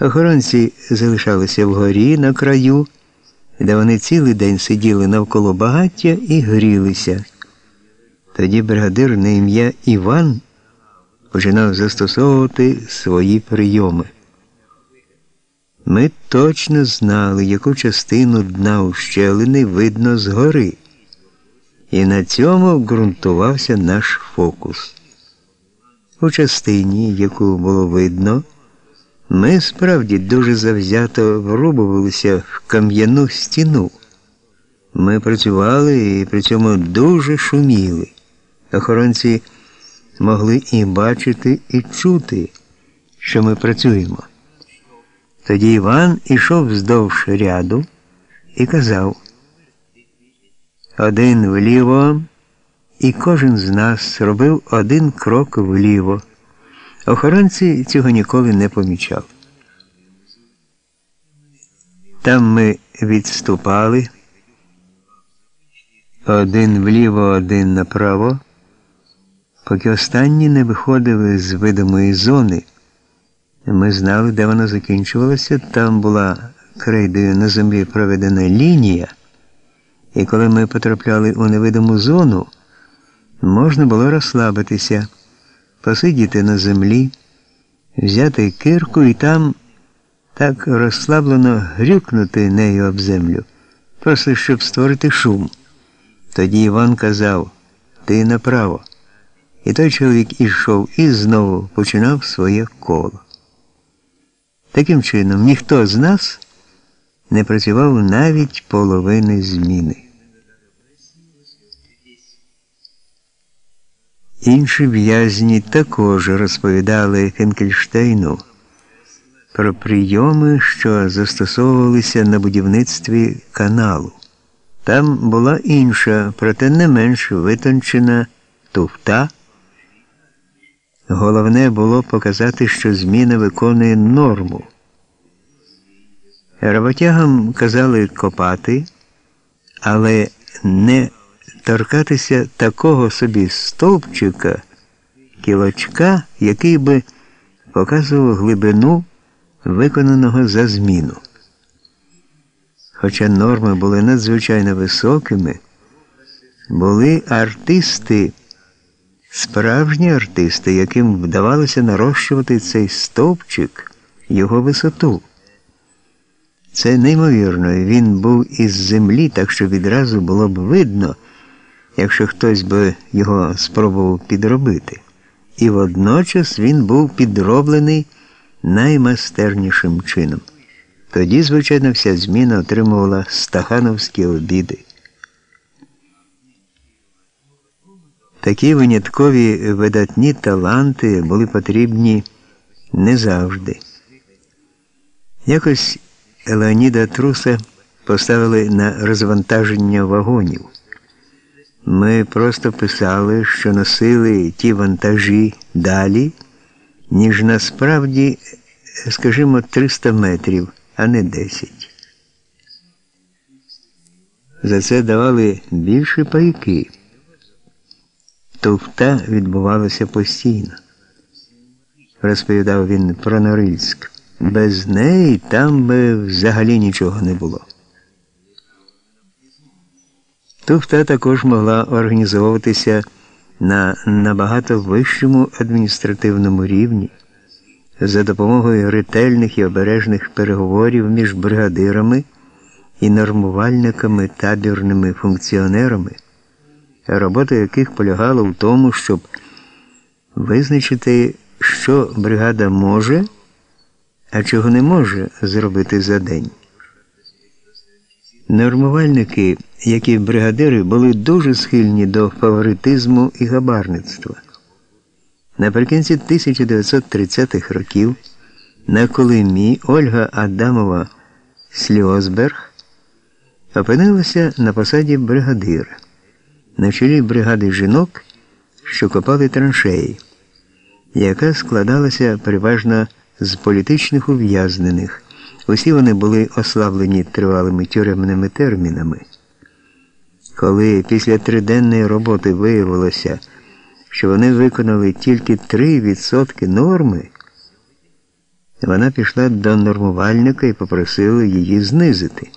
Охоронці залишалися вгорі на краю, де вони цілий день сиділи навколо багаття і грілися. Тоді бригадир на ім'я Іван починав застосовувати свої прийоми. Ми точно знали, яку частину дна ущелини видно згори, і на цьому ґрунтувався наш фокус. У частині, яку було видно, ми справді дуже завзято врубувалися в кам'яну стіну. Ми працювали і при цьому дуже шуміли. Охоронці могли і бачити, і чути, що ми працюємо. Тоді Іван ішов вздовж ряду і казав один вліво, і кожен з нас робив один крок вліво. Охоронці цього ніколи не помічали. Там ми відступали один вліво, один направо, поки останні не виходили з видимої зони. Ми знали, де вона закінчувалася. Там була крейдою на землі проведена лінія, і коли ми потрапляли у невидиму зону, можна було розслабитися, посидіти на землі, взяти кирку і там так розслаблено грюкнути нею об землю, просто щоб створити шум. Тоді Іван казав Ти направо. І той чоловік ішов і знову починав своє коло. Таким чином, ніхто з нас не працював навіть половини зміни. Інші в'язні також розповідали Хенкельштейну про прийоми, що застосовувалися на будівництві каналу. Там була інша, проте не менш витончена туфта. Головне було показати, що зміна виконує норму. Роботягам казали копати, але не торкатися такого собі стовпчика, кілочка, який би показував глибину виконаного за зміну. Хоча норми були надзвичайно високими, були артисти. Справжні артисти, яким вдавалося нарощувати цей стовпчик, його висоту. Це неймовірно, він був із землі, так що відразу було б видно, якщо хтось би його спробував підробити. І водночас він був підроблений наймастернішим чином. Тоді, звичайно, вся зміна отримувала стахановські обіди. Такі виняткові видатні таланти були потрібні не завжди. Якось Леоніда Труса поставили на розвантаження вагонів. Ми просто писали, що носили ті вантажі далі, ніж насправді, скажімо, 300 метрів, а не 10. За це давали більше пайки. Туфта відбувалася постійно. Розповідав він про Норильськ. Без неї там би взагалі нічого не було. Туфта також могла організовуватися на набагато вищому адміністративному рівні за допомогою ретельних і обережних переговорів між бригадирами і нормувальниками табірними функціонерами робота яких полягала в тому, щоб визначити, що бригада може, а чого не може зробити за день. Нормувальники, як і бригадири, були дуже схильні до фаворитизму і габарництва. Наприкінці 1930-х років на Колимі Ольга Адамова Сльозберг опинилася на посаді бригадира на чолі бригади жінок, що копали траншеї, яка складалася переважно з політичних ув'язнених. Усі вони були ослаблені тривалими тюремними термінами. Коли після триденної роботи виявилося, що вони виконали тільки 3% норми, Вона пішла до нормувальника і попросила її знизити.